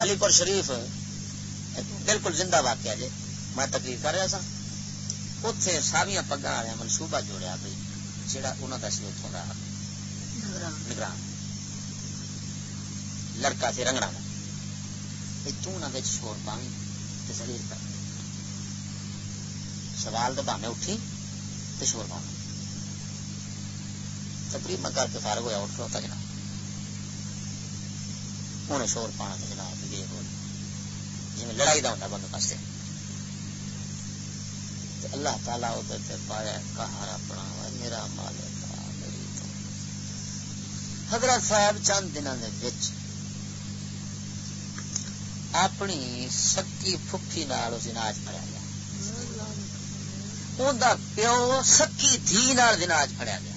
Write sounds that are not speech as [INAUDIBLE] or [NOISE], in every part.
علی پور شریف بالکل زندہ واقعہ جی۔ میں تقریر کر رہا سا۔ اتے ساویاں پگا والے منصوبہ جوڑیا بھائی جہاں انہوں کا سی اتوں کا نگران۔ لڑکا سی رنگڑا کا توں شور پاوی تو زلیل کر۔ سوال تو بہانے اٹھی تو شور پاؤں تقریب میں کر کے فارغ ہوا اٹھ کھلوتا جناب انہیں شور پانا تو جناب یہ بول جی لڑائی کا ہوتا بند پاسے اللہ تعالیٰ ادھر پایا کہار اپنا میرا تو حضرت صاحب چند دنوں اپنی سکی پھپھی نال جناج پڑیا گیا پیو سکی دھی نال جناج پڑیا گیا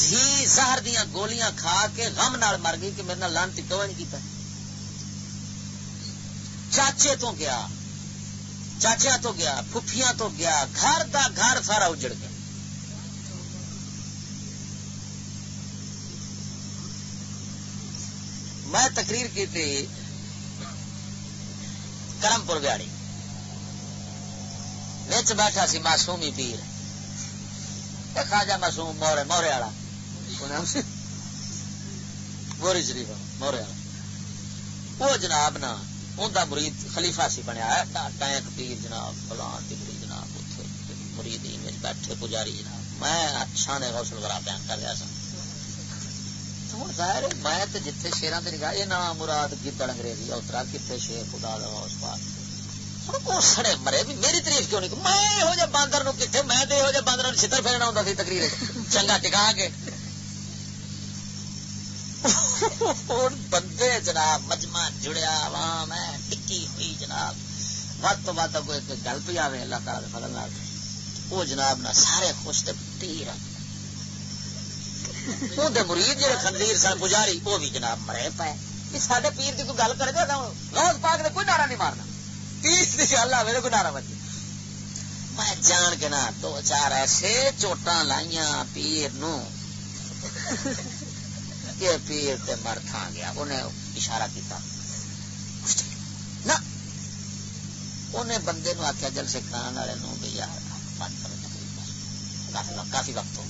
جی، دھی زہر دیا گولیاں کھا کے غم نال مر گئی کہ میرے لانتی پیو نہیں کیتا؟ چاچے تو گیا چاچیا تو گیا پھفیاں تو گیا، گھر دا گھر سارا اجڑ گیا۔ میں تقریر کی تھی کرم پور بیاڑی بچ بیٹھا سی معصومی پیر۔ خاجا معصوم مورے مورے والا۔ بوری شریف مورے وہ جناب نا اندر مرید خلیفہ سی بنیا ٹینک پیر جناب، فلان ٹکری جناب اتنے مرید بیٹھے پجاری جناب۔ میں شان غوث وغیرہ بیان کر رہا سا ظاہر میں جتنے شیران سے نگاہ یہ نام مراد گیتڑ انگریزی اترا کتنے شیر خدا دا اس پاس سڑے مرے، بھی میری تعریف کیوں نہیں؟ میں یہو جہ باندر کتنے میں یہو جہ باندر چھتر پھیرنا ہوں سی تقریر چنگا ٹکا کے۔ بندے جناب مجمع جڑیا عوام ہے ٹکی ہوئی جناب ود تو ود کوئی گل پہ آئے اللہ تعالی فضل وہ جناب نہ سارے خوش تیر مرید جی خندیر سن پجاری وہ بھی جناب مرے پائے سارے پیر کی کوئی گل کرے گا روز پاک نے کوئی نعرہ نہیں مارنا پیر کی گل آئے کوئی نعرہ بچے میں جان کے نا دو چار ایسے چوٹاں لائیاں پیر نو کہ پیر تے مر تھا گیا، انہیں اشارہ کیتا۔ نہ! انہیں بندے نو آخیا جل سے کھانا والے نو بھی یار، بند کرو تقریباً کافی وقت ہو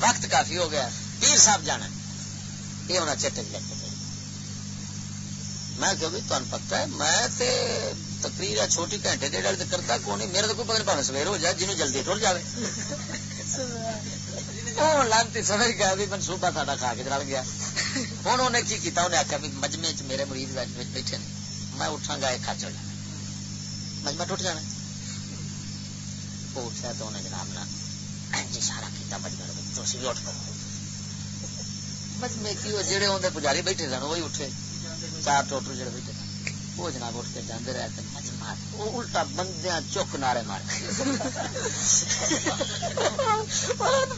وقت کافی ہو گیا۔ پیر صاحب جانا یہ ہونا چٹے لگتے میں کہ تمہیں پتا ہے میں تے تقریر چھوٹی گھنٹے ڈیڑھ والے کرتا کون نہیں میرا تو کوئی پتا نہیں سویر ہو جائے جنوب جلدی ٹر جائے لانتی سمجھ گیا بھی منصوبہ ساڈا کھا کے چل گیا۔ ہوں انہیں کی کیتا؟ انہیں آخیا بھی مجمے چ میرے مریض بیٹھے میں اٹھا گا ایک کھچ جانا مجمع ٹوٹ جانا۔ وہ اٹھا تو انہیں جناب نا سارا کیتا مجمے تو بھی اٹھ کر مجمے کی جڑے اندر پجاری بیٹھے سن وہی اٹھے۔ چار ٹوٹر جڑے بیٹھے وہ جناب اٹھ کے جانے رہے تھے۔ مجمع وہ الٹا بندیاں چک نعرے مار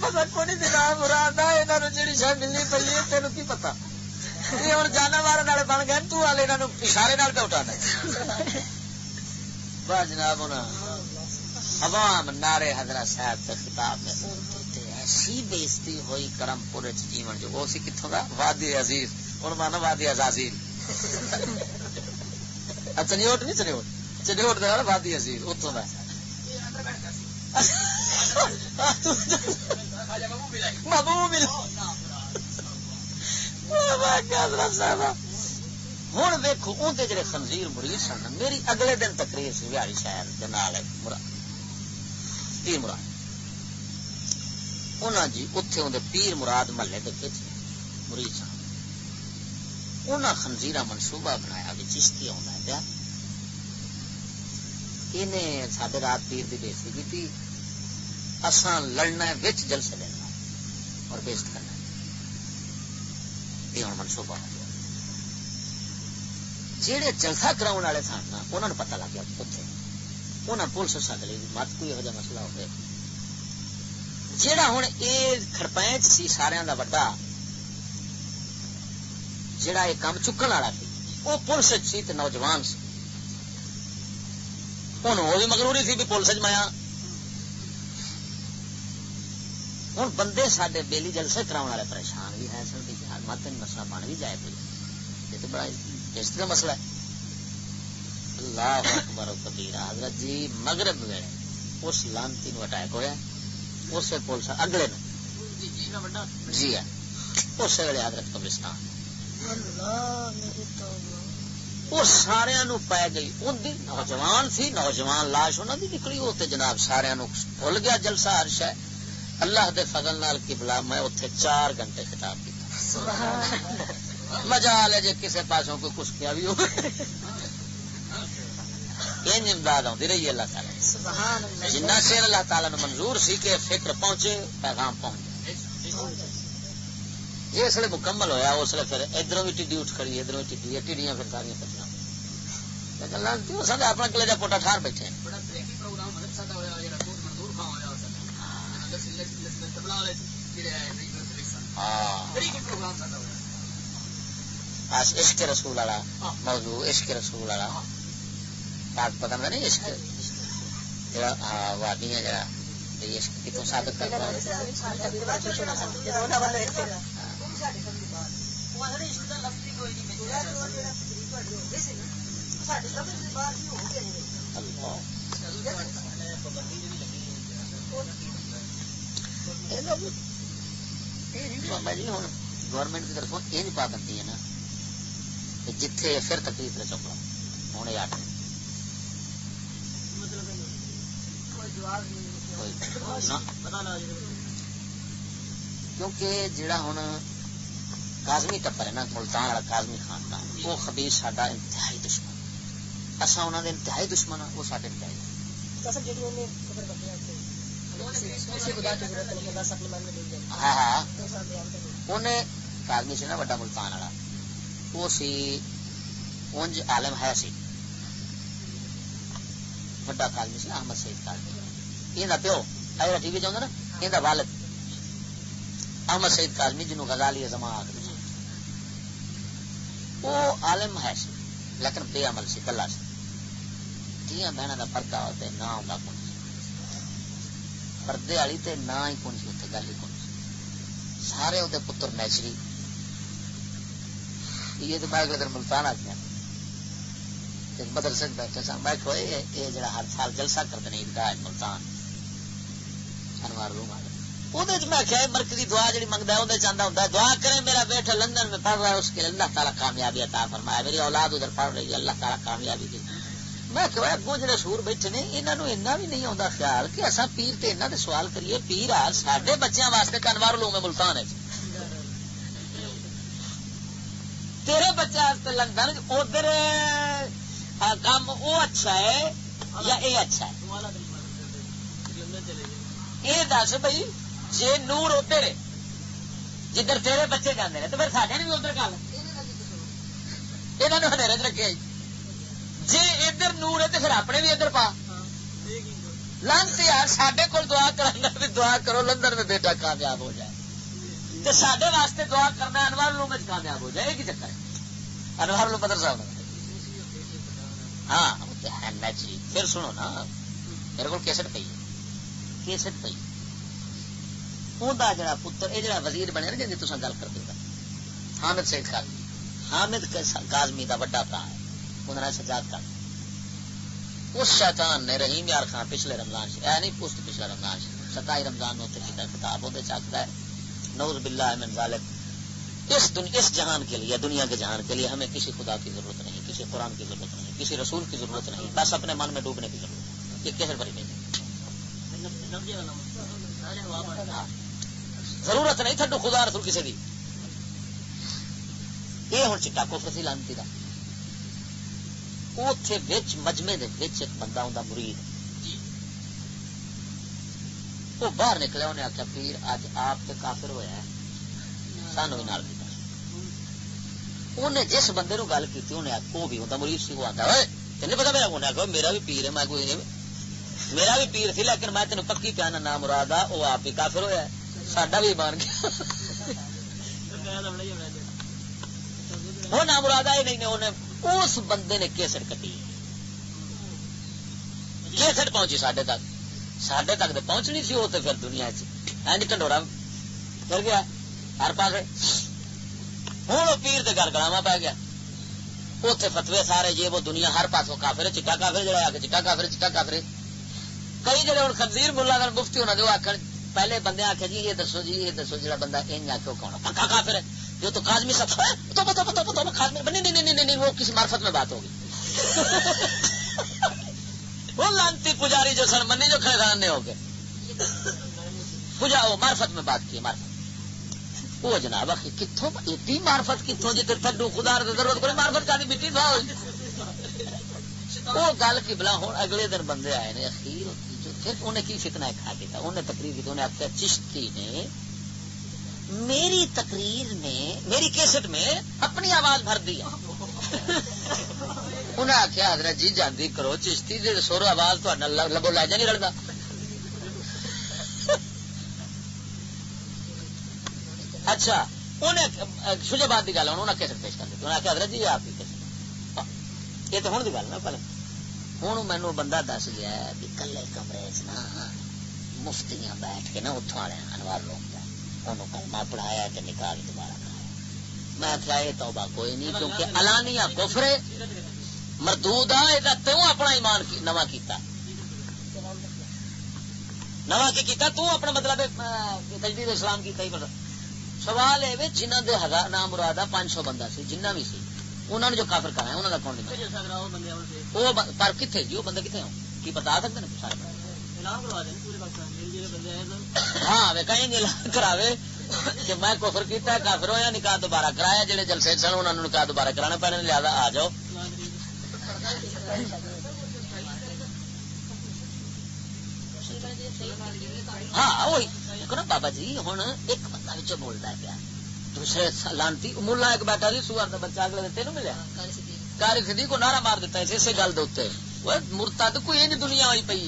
پتا کو نہیں جناب، مراد یہاں جی شاید ملنی پی ہے تین کی پتا یہ ہوں جانا مارے بن گئے، تو والے یہاں اشارے پہ اٹھانا بس جناب عوام نارے حضرت صاحب کے خطاب میں ایسی بےزتی ہوئی کرم پورے جیون جو، وہ سی کتوں کا وادی عزیز ہوں مانو وادی عزازیل۔ [LAUGHS] اچھا، چنیوٹ نہیں چنیوٹ چنیوٹ دے وادی عزیز اتوں کا ہوں ویکو اندر جڑے خنزیر مرید سن، میری اگلے دن تقریر سی بہاری شہر کے نال پیر مراد۔ انہوں جی اتے اندر پیر مراد محلے دیکھے مرید سن۔ انہیں خنزیرہ منصوبہ بنایا بھی چشتی آنا پیا انہیں سڈے رات پیر کی بےزتی کی تھی اسان لڑنا وچ جلسے لینا اور بیست کرنا یہ ہوں منصوبہ۔ ہو گیا جہے جلسہ کراؤ والے سن نا انہوں نے پتا لگ گیا اتنے انہیں پولیس سد لی مت کوئی یہ مسئلہ ہو گیا جہاں ہوں یہ خرپینچ سی سارا کا وڈا جڑا یہ کام چکن والا سی وہ پولیس سی نوجوان سی۔ ہوں وہ بھی مغروری تھی بھی پولیس میں ہوں بندے سڈے بیلی جلسے کراؤ والے پریشان بھی ہے سن بھی مت مسئلہ بن بھی جائے کوئی یہ تو بڑا عزت کا مسئلہ ہے۔ اللہ اکبر کبیر حضرت جی مغرب ویلے اس لانتی نو اٹیک ہوا اس پولیس اگلے جی ہے۔ اس ویلے حضرت قبرستان۔ وہ سارا پی گئی۔ ان نوجوان سی نوجوان لاش انہوں کی نکلی۔ وہ جناب سارا بھول گیا۔ جلسہ ہر شہ اللہ دے فضل نال کی بلا میں اتنے چار گھنٹے خطاب کیا مزہ لے جی کسی پاسوں کوئی کچھ کیا بھی ہو امداد آتی رہی اللہ تعالی جنہ چیر اللہ تعالی نے منظور سی کہ فکر پہنچے پیغام پہنچ جس لیے مکمل ہوا اس لیے پھر ادھر بھی ٹھڈی اٹھ کھڑی ادھر بھی ٹھڈی ٹھڈیاں پھر ساری پچھنا اپنا کلے جا پوٹا ٹھار بیٹھے عشق رسول والا۔ موضوع عشق رسول والا۔ پاک پتا نہیں عشق؟ ہاں وادی ہے جڑا عشق کتوں ثابت کرتا ہوں گورنمنٹ کی طرف یہ پابندی ہے نا جتھے پھر تکلیف نہ چکا ہوں یہ آٹھ کیونکہ جڑا ہوں کازمی ٹپر ہے نا ملتان والا کازمی خاندان۔ وہ خبیر سڈا انتہائی دشمن۔ اصا انہوں نے انتہائی دشمن ہاں وہ سارے انتہائی۔ ہاں ہاں۔ انہیں کازمی سی نا ملتان والا۔ وہ سی اونج عالم ہے سی۔ وڈا کازمی سی احمد سعید کازمی یہ پیو ٹی وی چاہتا نا یہ والد۔ احمد سعید کازمی جنوب غزالی زمان آخر وہ عالم ہے سی لیکن بے عمل سی، کلا سی۔ دیا بہن کا پردہ ہوتے نہ آتا کون پردے والی تے نہ ہی کون سی اتنے گل ہی کون سی؟ سارے وہ پتر نیچری۔ یہ تو میں اگلے دن ملتان آ گیا بدل مدرسے بیٹھے سا میں کہ یہ جڑا ہر سال جلسہ کرتے ہیں عیدگاہ ملتان۔ انوار روم آ جی میں مرکزی دعا جی منگتا ہے چاہتا ہوں دعا کرے میرا بیٹا لندن میں پڑھ رہا ہے، اس کے اللہ تعالیٰ کامیابی عطا فرمایا میری اولاد ادھر پڑھ رہی ہے، اللہ تعالیٰ کامیابی دی۔ میں کہ اگوں جڑے سور بیٹھے نے انہوں نے ایسا بھی نہیں آتا خیال کہ اصا پیر تے انہوں نے سوال کریے۔ پیر آ سڈے بچوں واسطے کنوار لوں میں ملتان ہے تیرے بچے لندن، ادھر کام وہ اچھا ہے یا یہ اچھا ہے؟ یہ دس بھائی جی نور ادھر جدھر تیرے بچے جانے ہیں تو پھر سارے بھی ادھر گل یہ ہنیرے چ رکھے۔ جی ادھر نور ہے تو پھر اپنے بھی ادھر پا۔ لنچ یار سڈے کو دعا کرنا بھی دعا کرو، لندن میں بیٹا کامیاب ہو جائے۔ تو سڈے واسطے دعا کرنا انوار لوگ کامیاب ہو جائے، یہ کی چکر ہے؟ انوار لو بدر صاحب ہاں نیچری جی۔ پھر سنو نا، میرے کو کیسٹ پی کیسٹ پی جڑا پتر یہ جڑا وزیر بنے نا جی تصا گل کر دے حامد سید کازمی حامد کازمی کا وڈا برا ہے۔ انہوں نے سجاد کر۔ اس شیطان نے رحیم یار خان پچھلے رمضان سے اے نہیں پوسٹ پچھلے رمضان سے ستائی رمضان میں کیا کتاب وہ چکتا ہے۔ نوز باللہ من ظالم اس اس جہان کے لیے دنیا کے جہان کے لیے ہمیں کسی خدا کی ضرورت نہیں کسی قرآن کی ضرورت نہیں کسی رسول کی ضرورت نہیں۔ بس اپنے من میں ڈوبنے کی ضرورت یہ کیسے بری نہیں ضرورت نہیں تھڈو، خدا رسول کسی کی یہ ہوں چٹا کوفر سی لانتی کا اتے مجمے ایک بندہ ہوں مرید۔ وہ باہر نکلے انہیں آخیا پیر، اج آپ تے کافر ہوا ہے۔ سانو بھی نال انہیں جس بندے نو گل کی انہیں آخ وہ بھی ہوتا مرید سی، وہ آتا ہے۔ تین پتا میرا انہیں آخر میرا بھی پیر ہے، میں کوئی میرا بھی پیر سی، لیکن میں تین پکی پیانا نام مراد آ وہ آپ ہی کافر ہوا ہے۔ ساڈا بھی بن گیا وہ نہ مراد آئے نہیں انہیں اس بندے نے کیسٹ کٹی کیسٹ پہنچی سڈے تک سڈے تک تو پہنچنی سی وہ تو پھر دنیا چ ٹنڈوڑا پھر گیا ہر پاس ہوں وہ پیر گل گلاوا پی گیا اتنے فتوی سارے جی وہ دنیا ہر پاسوں کافر چٹا کافر جڑا آ کے چٹا کافر چٹا کافر کئی جڑے ہوں خنزیر ملا کر مفتی ہونا جو آخر پہلے بندے آخر جی یہ دسو جی یہ دسو جا بندہ ان آ کے کون پکا کافر ہے جو تو کازمی سب تو پتا پتا پتا کازمی نہیں نہیں نہیں نہیں وہ کسی مارفت میں بات ہوگی۔ [LAUGHS] وہ لانتی پجاری جو سن منی جو کھڑے خانے ہو گئے پوجا وہ مارفت میں بات کی مارفت وہ جناب کتوں اتنی مارفت کتوں جی؟ تھڈو خدا ضرورت کوئی مارفت کا مٹی تھا۔ [LAUGHS] وہ گل کی بلا ہوں اگلے دن بندے آئے نے اخیر پھر انہیں کی فتنا کھا کیا انہیں تقریر کی انہیں آخیا چشتی نے میری تقریر میں، میری کیسٹ میں اپنی آواز بھر دی انہیں آخیا، حضرت جی جاندی کرو، چشتی سور آواز تو لبو لہجا نہیں رلتا اچھا انہیں سجے بات کی گل انہوں نے کیسٹ پیش کر دی انہیں آخیا، حضرت جی آپ کی کیسٹ۔ یہ تو ہوں کی گل نا، پہلے۔ ہوں مینو بندہ دس گیا کہ کلے کمرے چ نا مفتیاں بیٹھ کے نا اتوں والے انوار لوگ کلمہ پڑھایا کہ نکاح دوبارہ کرایا میں کیا یہ توبہ کوئی نہیں کیونکہ الانیا کفرے مردود آ یہ توں اپنا ایمان نواں کیتا نواں کی کیتا تو اپنا مطلب تجدید اسلام کیتا ہی مطلب سوال ہے جنہ دے ہزار نام مراد پانچ سو بندہ سی جنہ بھی سی انہوں نے جو کافر کرا ہے انہوں کا کون وہ پر کتنے جی وہ بندے کتنے ہو کی بتا سکتے ہیں سارے ہاں کہیں کراوے کہ میں کفر کیتا ہے کافر ہو یا نکاح دوبارہ کرایا جہے جلسے سن انہوں نے نکاح دوبارہ کرانا پہنے لہٰذا آ جاؤ ہاں وہی بابا جی ہوں ایک بندہ بولتا ہے پیا دوسرے لانتی ملا ایک بیٹھا سی سور کا بچہ اگلے تین ملیا۔ کاری سدھی کو نعرہ مار دیتا اسی گل دے مرتا تو کوئی نہیں دنیا ہوئی پی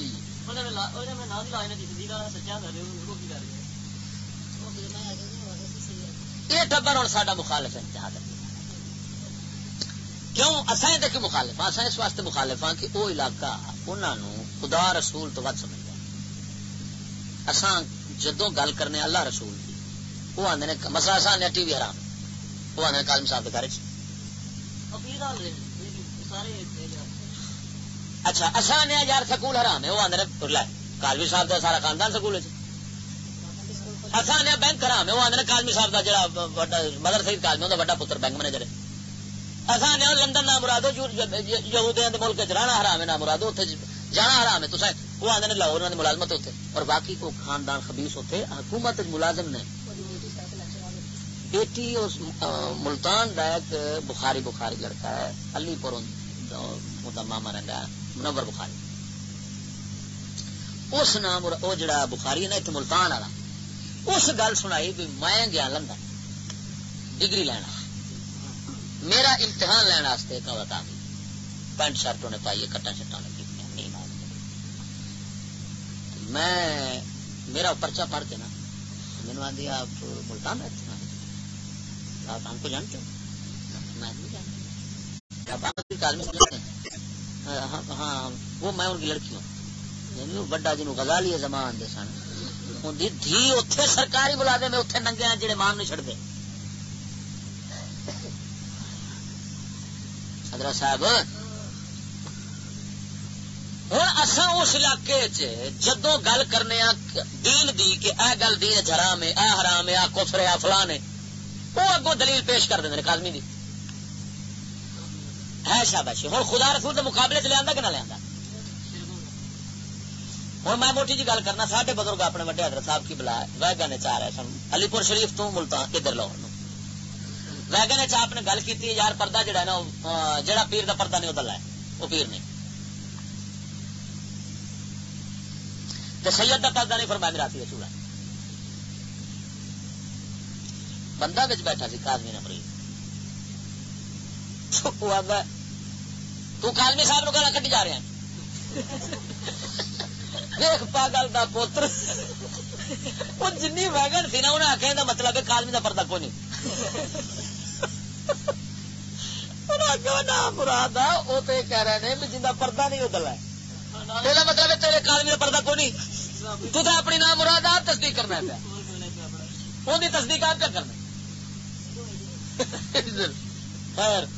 یہ ٹبر ہوں سا مخالف ہے کیوں؟ دیکھ مخالف ہاں اس واسطے مخالف ہاں کہ وہ علاقہ انہوں خدا رسول تو ود سمجھ اساں جدو گل کرنے اللہ رسول وہ آدھے مسئلہ ٹی وی حرام وہ آدھے کالم صاحب کے گھر اچھا آسان ہے یار سکول حرام ہے وہ آدھے کالمی صاحب کا سارا خاندان سکول آسان ہے بینک حرام ہے وہ آدھے کالمی صاحب کا جڑا مدر کالمی وہ پتر بینک مینیجر ہے آسان ہے لندن نہ مرادو یہودیاں ملک چلانا حرام ہے نہ مرادو اتنے جانا حرام ہے تو وہ آدھے لاہور ملازمت ہوتے اور باقی کو خاندان ہوتے حکومت ملازم نے بیٹی، اس ملتان کا ایک بخاری بخاری لڑکا ہے، علی پور ماما رہتا ہے، منور بخاری۔ اس نام وہ جڑا بخاری ہے نا اتنے ملتان والا۔ اس گل سنائی بھی میں گیا لندن ڈگری لینا۔ میرا امتحان لینا ایک عورت آ گئی۔ پینٹ شرٹ انہیں پائی ہے کٹا شٹا نے میں، میرا پرچا پڑھ کے نا مینو آدھی آپ ملتان رہتے۔ آپ ہم کو جانتے ہو میں ہاں،, ہاں وہ میں ان کی لڑکی ہوں یعنی بڑا جنوب غزالی زمان دے سن دھی اتے سرکاری بلا دے میں اتنے ننگے ہیں جڑے مان نہیں چڑھتے حضرت صاحب ہوں اصا اس علاقے جدو گل کرنے دین دی کہ اے گل دین حرام ہے اے حرام ہے آ کفر ہے فلان ہے وہ اگو دلیل پیش کر دیں کادمی دی۔ ہے شاباشی، ہوں خدا رسول کے مقابلے سے لیا کہ نہ لیا ہوں میں موٹی جی گل کرنا، ساڈے بزرگ اپنے وڈے حضرت صاحب کی بلا ویگا نے چاہ رہے سن۔ علی پور شریف تو ملتان ادھر لاہور ویگا نے چاہ نے گل کی یار پردہ جڑا نا جڑا پیر دا پردہ نہیں ادھر لائے وہ پیر نہیں۔ سید کا پردہ نہیں، فرمایا میرا چوڑا بندہ بچ بیٹھا سی، کالمی نمری تو کالمی صاحب نو گلا کٹی جا رہا دیکھ پاگل دا پوتر۔ وہ جن ویگن سی نا انہیں آخیا مطلب ہے کالمی دا پردہ کو نہیں مراد وہ تو یہ کہہ رہے ہیں جن کا پردہ نہیں ادھر ہے۔ یہ مطلب ہے تیرے آدمی کا پردہ کوئی نہیں تو اپنی نام مراد آپ تصدیق کرنا پیا ان کی تصدیق آپ کیا کرنا؟ [LAUGHS] خیر.